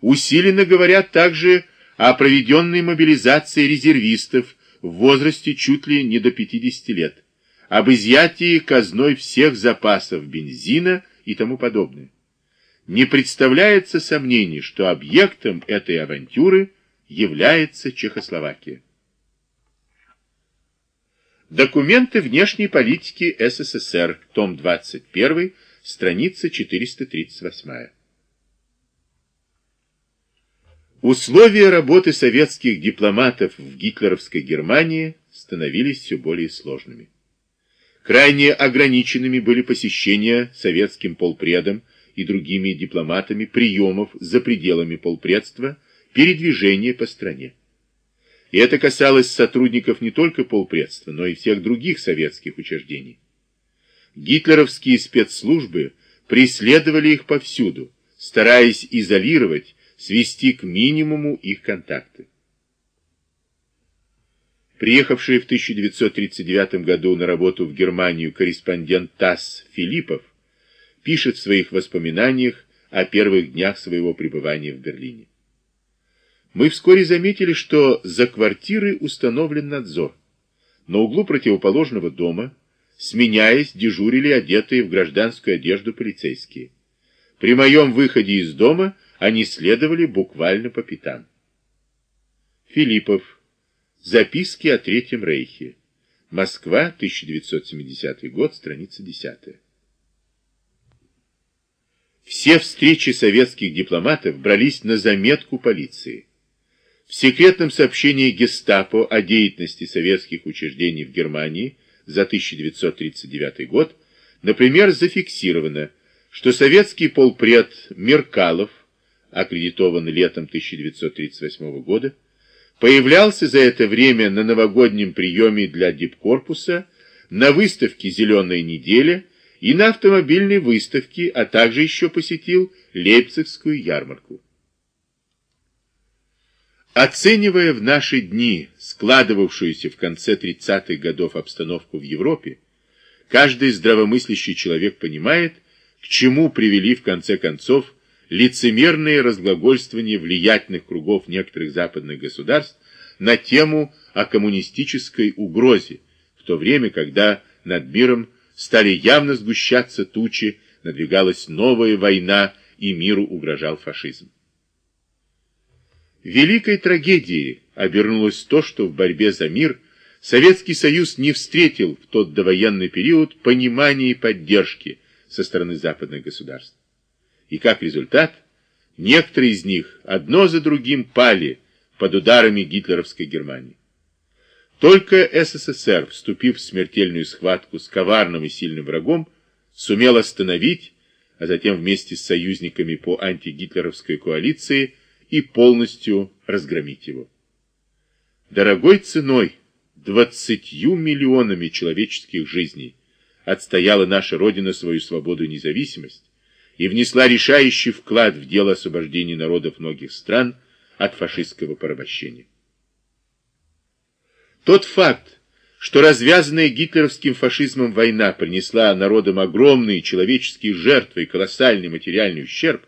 усиленно говорят также о проведенной мобилизации резервистов в возрасте чуть ли не до 50 лет, об изъятии казной всех запасов бензина и тому подобное. Не представляется сомнений, что объектом этой авантюры является Чехословакия. Документы внешней политики СССР, том 21, страница 438. Условия работы советских дипломатов в гитлеровской Германии становились все более сложными. Крайне ограниченными были посещения советским полпредом и другими дипломатами приемов за пределами полпредства, передвижения по стране. И это касалось сотрудников не только полпредства, но и всех других советских учреждений. Гитлеровские спецслужбы преследовали их повсюду, стараясь изолировать, свести к минимуму их контакты. Приехавший в 1939 году на работу в Германию корреспондент ТАСС Филиппов пишет в своих воспоминаниях о первых днях своего пребывания в Берлине. Мы вскоре заметили, что за квартирой установлен надзор. На углу противоположного дома, сменяясь, дежурили одетые в гражданскую одежду полицейские. При моем выходе из дома они следовали буквально по пятам. Филиппов. Записки о Третьем Рейхе. Москва, 1970 год, страница 10. Все встречи советских дипломатов брались на заметку полиции. В секретном сообщении Гестапо о деятельности советских учреждений в Германии за 1939 год, например, зафиксировано, что советский полпред Меркалов, аккредитованный летом 1938 года, появлялся за это время на новогоднем приеме для дипкорпуса, на выставке «Зеленая неделя» и на автомобильной выставке, а также еще посетил Лейпцигскую ярмарку. Оценивая в наши дни складывавшуюся в конце 30-х годов обстановку в Европе, каждый здравомыслящий человек понимает, к чему привели в конце концов лицемерные разглагольствования влиятельных кругов некоторых западных государств на тему о коммунистической угрозе, в то время, когда над миром стали явно сгущаться тучи, надвигалась новая война, и миру угрожал фашизм. Великой трагедией обернулось то, что в борьбе за мир Советский Союз не встретил в тот довоенный период понимания и поддержки со стороны западных государств. И как результат, некоторые из них одно за другим пали под ударами гитлеровской Германии. Только СССР, вступив в смертельную схватку с коварным и сильным врагом, сумел остановить, а затем вместе с союзниками по антигитлеровской коалиции и полностью разгромить его. Дорогой ценой, двадцатью миллионами человеческих жизней, отстояла наша Родина свою свободу и независимость и внесла решающий вклад в дело освобождения народов многих стран от фашистского порабощения. Тот факт, что развязанная гитлеровским фашизмом война принесла народам огромные человеческие жертвы и колоссальный материальный ущерб,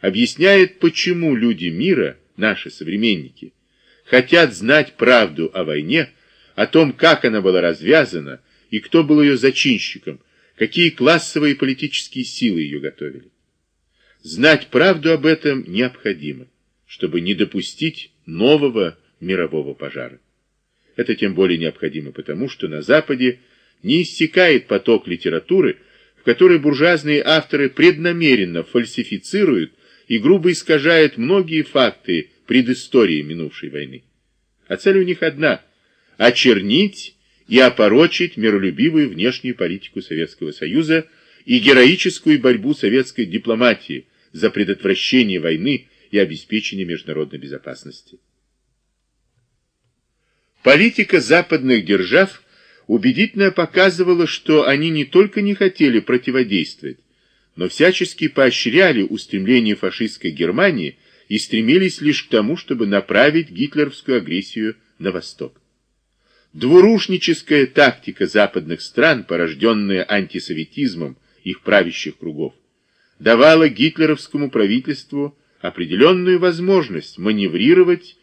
объясняет, почему люди мира, наши современники, хотят знать правду о войне, о том, как она была развязана и кто был ее зачинщиком, какие классовые и политические силы ее готовили. Знать правду об этом необходимо, чтобы не допустить нового мирового пожара. Это тем более необходимо потому, что на Западе не иссякает поток литературы, в которой буржуазные авторы преднамеренно фальсифицируют и грубо искажают многие факты предыстории минувшей войны. А цель у них одна – очернить и опорочить миролюбивую внешнюю политику Советского Союза и героическую борьбу советской дипломатии за предотвращение войны и обеспечение международной безопасности. Политика западных держав убедительно показывала, что они не только не хотели противодействовать, но всячески поощряли устремление фашистской Германии и стремились лишь к тому, чтобы направить гитлеровскую агрессию на восток. Двурушническая тактика западных стран, порожденная антисоветизмом их правящих кругов, давала гитлеровскому правительству определенную возможность маневрировать